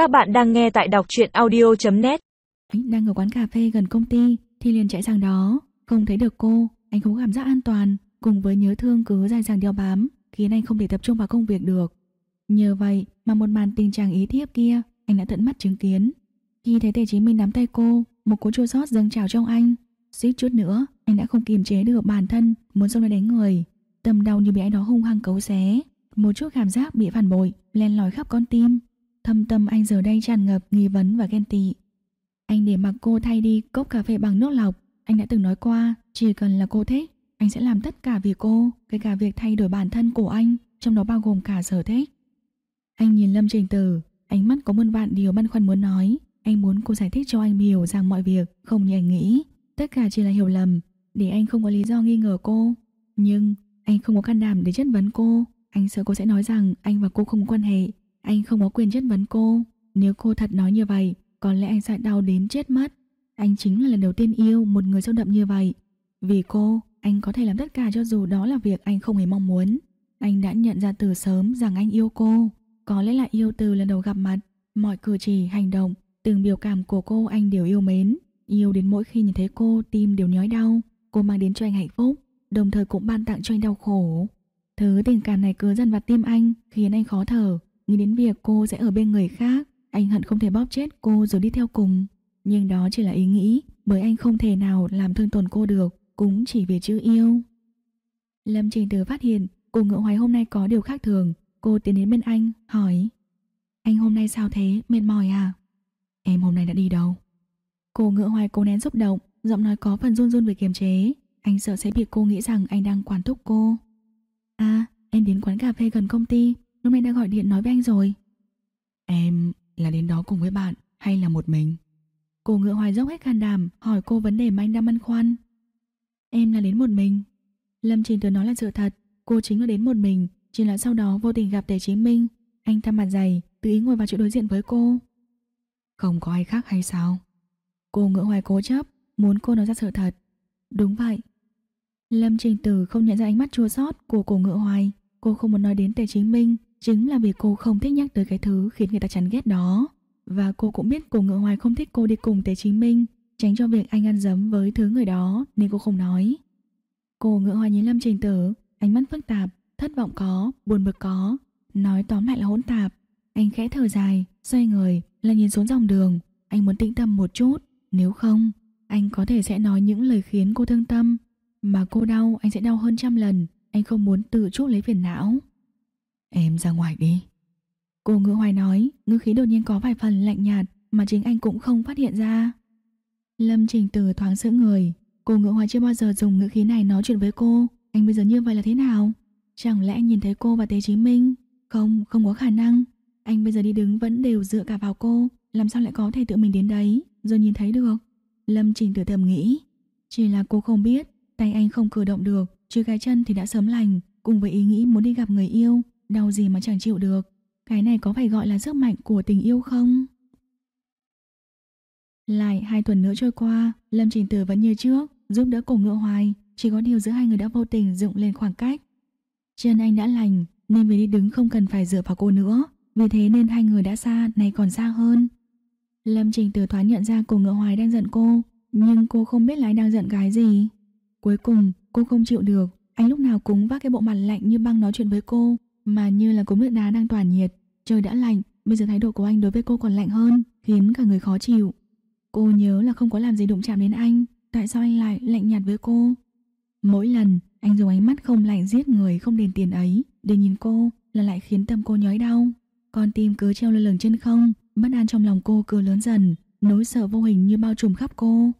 Các bạn đang nghe tại đọc truyện audio.net đang ở quán cà phê gần công ty thì liền chạy sang đó, không thấy được cô, anh không có cảm giác an toàn, cùng với nhớ thương cứ dài dàng đeo bám, khiến anh không thể tập trung vào công việc được. Nhờ vậy mà một màn tình trạng ý thiếp kia, anh đã tận mắt chứng kiến. Khi thấy Tề Chí Minh nắm tay cô, một cú chua xót dâng trào trong anh, suýt chút nữa, anh đã không kiềm chế được bản thân, muốn xông lên đánh người. Tâm đau như bị ai đó hung hăng cấu xé, một chút cảm giác bị phản bội len lỏi khắp con tim. Thâm tâm anh giờ đây tràn ngập nghi vấn và ghen tị. Anh để mặc cô thay đi cốc cà phê bằng nước lọc. Anh đã từng nói qua, chỉ cần là cô thích, anh sẽ làm tất cả vì cô, kể cả việc thay đổi bản thân của anh, trong đó bao gồm cả sở thích. Anh nhìn Lâm Trình Tử, ánh mắt có muôn vạn điều băn khoăn muốn nói. Anh muốn cô giải thích cho anh hiểu rằng mọi việc không như anh nghĩ. Tất cả chỉ là hiểu lầm, để anh không có lý do nghi ngờ cô. Nhưng anh không có can đảm để chất vấn cô. Anh sợ cô sẽ nói rằng anh và cô không có quan hệ. Anh không có quyền chất vấn cô. Nếu cô thật nói như vậy, có lẽ anh sẽ đau đến chết mất. Anh chính là lần đầu tiên yêu một người sâu đậm như vậy. Vì cô, anh có thể làm tất cả cho dù đó là việc anh không hề mong muốn. Anh đã nhận ra từ sớm rằng anh yêu cô. Có lẽ là yêu từ lần đầu gặp mặt. Mọi cử chỉ, hành động, từng biểu cảm của cô anh đều yêu mến. Yêu đến mỗi khi nhìn thấy cô, tim đều nhói đau. Cô mang đến cho anh hạnh phúc, đồng thời cũng ban tặng cho anh đau khổ. Thứ tình cảm này cứ dần vào tim anh, khiến anh khó thở. Nghĩ đến việc cô sẽ ở bên người khác, anh hận không thể bóp chết cô rồi đi theo cùng. Nhưng đó chỉ là ý nghĩ, bởi anh không thể nào làm thương tổn cô được, cũng chỉ vì chữ yêu. Lâm Trình Từ phát hiện cô ngựa hoài hôm nay có điều khác thường. Cô tiến đến bên anh, hỏi Anh hôm nay sao thế, mệt mỏi à? Em hôm nay đã đi đâu? Cô ngựa hoài cố nén xúc động, giọng nói có phần run run về kiềm chế. Anh sợ sẽ bị cô nghĩ rằng anh đang quản thúc cô. À, em đến quán cà phê gần công ty, lúc nay đã gọi điện nói với anh rồi. Em là đến đó cùng với bạn hay là một mình? Cô ngựa hoài dốc hết can đảm hỏi cô vấn đề mà anh đang băn khoăn. Em là đến một mình. Lâm Trình Tứ nói là sự thật, cô chính là đến một mình, chỉ là sau đó vô tình gặp Tề Chí Minh. Anh thăm mặt dày, tự ý ngồi vào chỗ đối diện với cô. Không có ai khác hay sao? Cô ngựa hoài cố chấp, muốn cô nói ra sự thật. Đúng vậy. Lâm Trình Tử không nhận ra ánh mắt chua xót của cô ngựa hoài. Cô không muốn nói đến Tề Chí Minh, chính là vì cô không thích nhắc tới cái thứ khiến người ta chán ghét đó. Và cô cũng biết cô ngựa hoài không thích cô đi cùng Tế Chí Minh, tránh cho việc anh ăn dấm với thứ người đó nên cô không nói. Cô ngựa hoài nhìn Lâm Trình Tử, ánh mắt phức tạp, thất vọng có, buồn bực có, nói tóm lại là hỗn tạp. Anh khẽ thở dài, xoay người, là nhìn xuống dòng đường, anh muốn tĩnh tâm một chút, nếu không, anh có thể sẽ nói những lời khiến cô thương tâm, mà cô đau anh sẽ đau hơn trăm lần, anh không muốn tự chuốc lấy phiền não. Em ra ngoài đi. Cô ngữ hoài nói, ngữ khí đột nhiên có vài phần lạnh nhạt mà chính anh cũng không phát hiện ra. Lâm Trình Từ thoáng sững người, cô ngữ hoài chưa bao giờ dùng ngữ khí này nói chuyện với cô, anh bây giờ như vậy là thế nào? Chẳng lẽ anh nhìn thấy cô và Tế Chí Minh? Không, không có khả năng. Anh bây giờ đi đứng vẫn đều dựa cả vào cô, làm sao lại có thể tự mình đến đấy, rồi nhìn thấy được? Lâm Trình Từ thầm nghĩ, chỉ là cô không biết, tay anh không cử động được, chứ cái chân thì đã sớm lành, cùng với ý nghĩ muốn đi gặp người yêu, đau gì mà chẳng chịu được. Cái này có phải gọi là sức mạnh của tình yêu không? Lại hai tuần nữa trôi qua, Lâm Trình Tử vẫn như trước, giúp đỡ cổ ngựa hoài, chỉ có điều giữa hai người đã vô tình dựng lên khoảng cách. Chân anh đã lành, nên vì đi đứng không cần phải dựa vào cô nữa, vì thế nên hai người đã xa, này còn xa hơn. Lâm Trình Tử thoáng nhận ra cổ ngựa hoài đang giận cô, nhưng cô không biết lái đang giận cái gì. Cuối cùng, cô không chịu được, anh lúc nào cũng vác cái bộ mặt lạnh như băng nói chuyện với cô, mà như là cống nước đá đang tỏa nhiệt. Trời đã lạnh, bây giờ thái độ của anh đối với cô còn lạnh hơn, khiến cả người khó chịu. Cô nhớ là không có làm gì đụng chạm đến anh, tại sao anh lại lạnh nhạt với cô? Mỗi lần anh dùng ánh mắt không lạnh giết người không đền tiền ấy để nhìn cô là lại khiến tâm cô nhói đau. Con tim cứ treo lơ lửng trên không, bất an trong lòng cô cứ lớn dần, nỗi sợ vô hình như bao trùm khắp cô.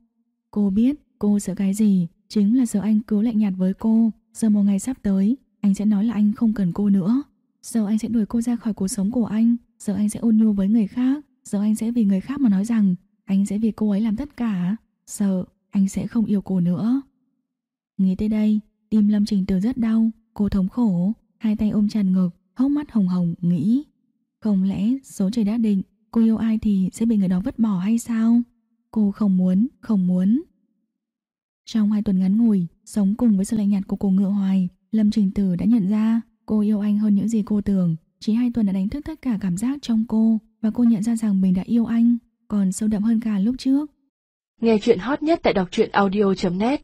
Cô biết cô sợ cái gì, chính là sợ anh cứ lạnh nhạt với cô, sợ một ngày sắp tới anh sẽ nói là anh không cần cô nữa. giờ anh sẽ đuổi cô ra khỏi cuộc sống của anh. Giờ anh sẽ ôn nhu với người khác. Giờ anh sẽ vì người khác mà nói rằng, Anh sẽ vì cô ấy làm tất cả. Giờ anh sẽ không yêu cô nữa. Nghĩ tới đây, Tim Lâm Trình Từ rất đau. Cô thống khổ, Hai tay ôm chặt ngực, Hốc mắt hồng hồng, nghĩ, Không lẽ số trời đã định, Cô yêu ai thì sẽ bị người đó vứt bỏ hay sao? Cô không muốn Không muốn. Trong hai tuần ngắn ngủi, Sống cùng với sự lạnh nhạt của cô ngựa hoài Lâm Trình Tử đã nhận ra Cô yêu anh hơn những gì cô tưởng chỉ hai tuần đã đánh thức tất cả cảm giác trong cô và cô nhận ra rằng mình đã yêu anh, còn sâu đậm hơn cả lúc trước. Nghe chuyện hot nhất tại đọc truyện audio.net